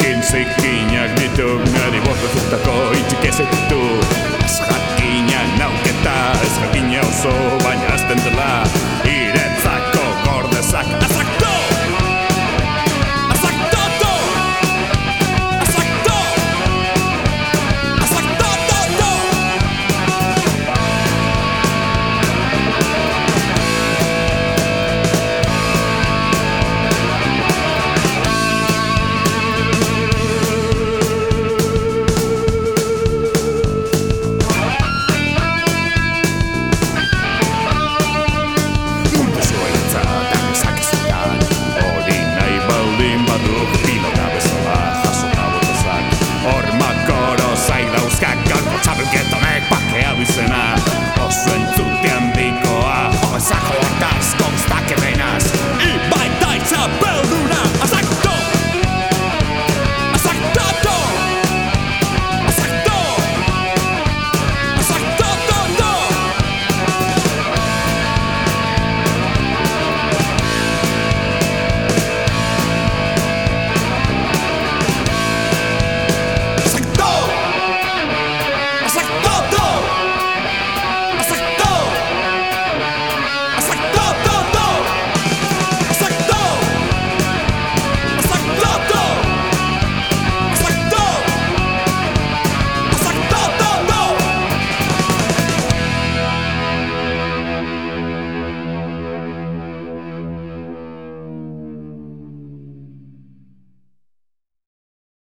Insikt, konjak, vitugnar i borta, fota, kojt, kesettu, ashat